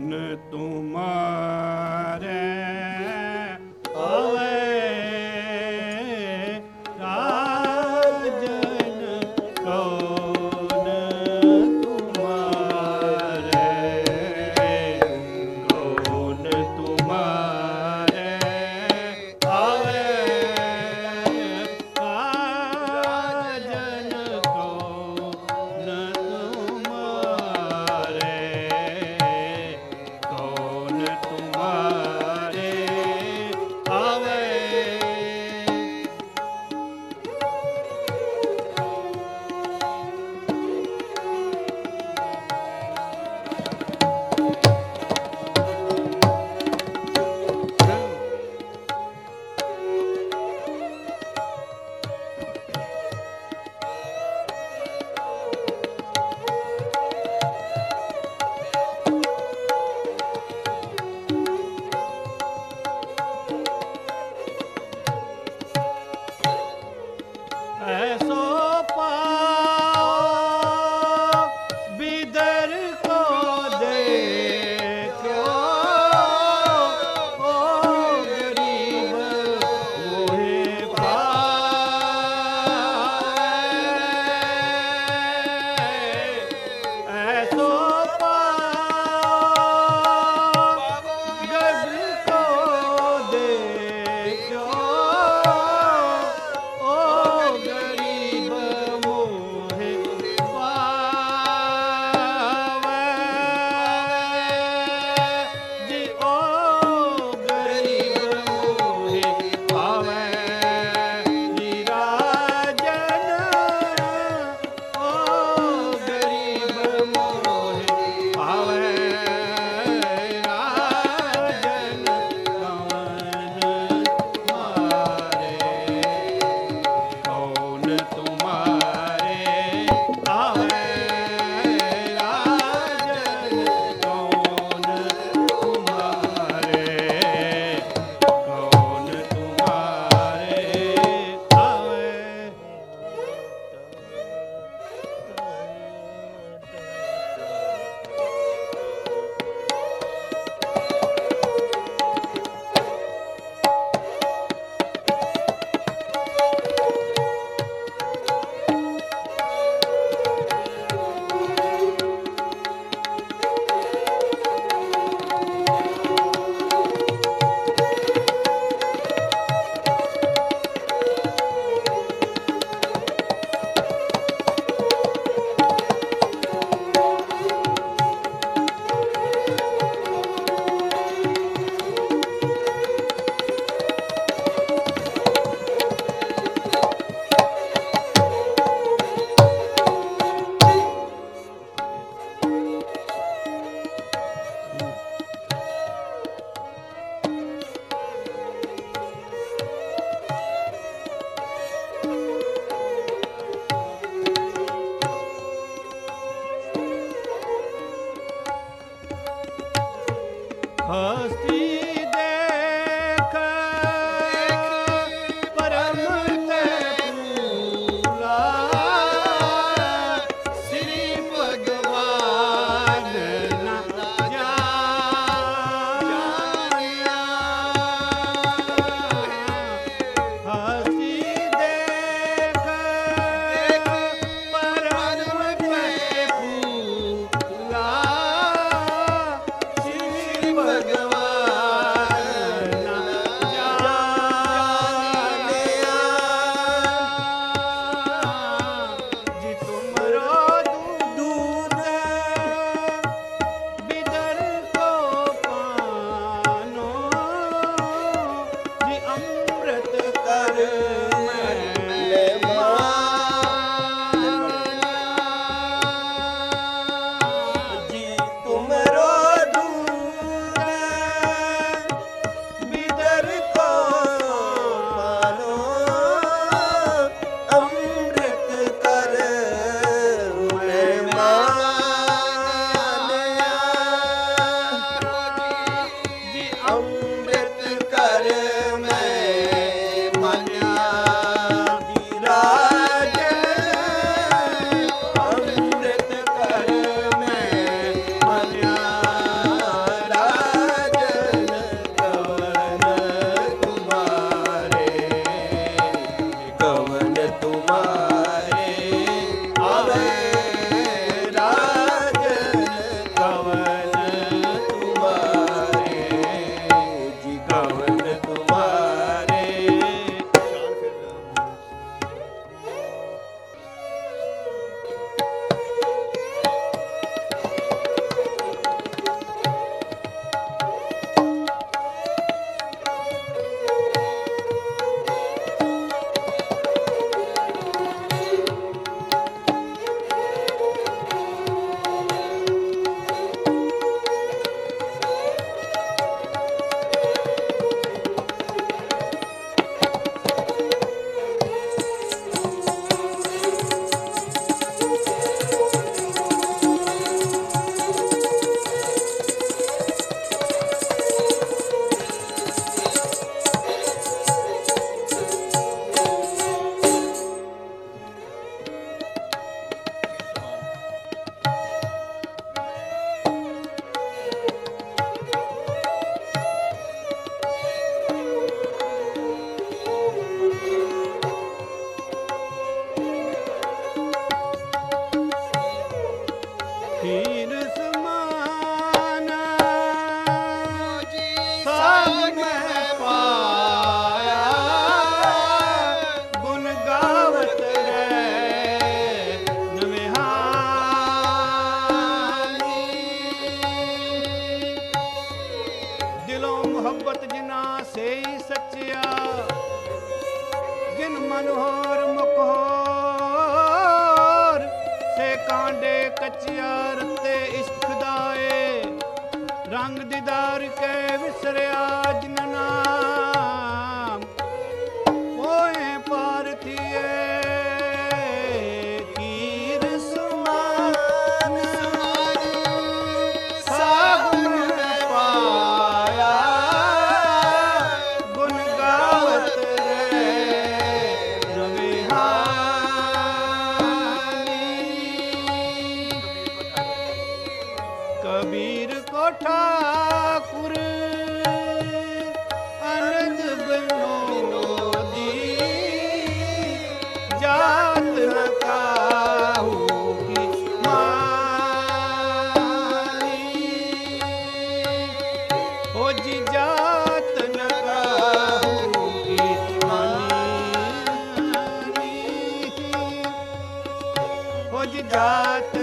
न ਕਾਂਡੇ ਕੱਚਿਆਰ ਤੇ ਇਸ਼ਕ ਦਾਏ। ਰੰਗ ਦੀਦਾਰ ਕੇ ਵਿਸਰਿਆ ਜਨਨਾ। ਕਬੀਰ ਕੋ ਠਾਕੁਰ ਅਨੰਦ ਬਨੋਦੀ ਜਾਤ ਨ ਕਾਹੂ ਕੀ ਮਾਨੀ ਹੋ ਜੀ ਜਾਤ ਨ ਕਾਹੂ ਕੀ ਮਾਨੀ ਹੋ ਜੀ ਜਾਤ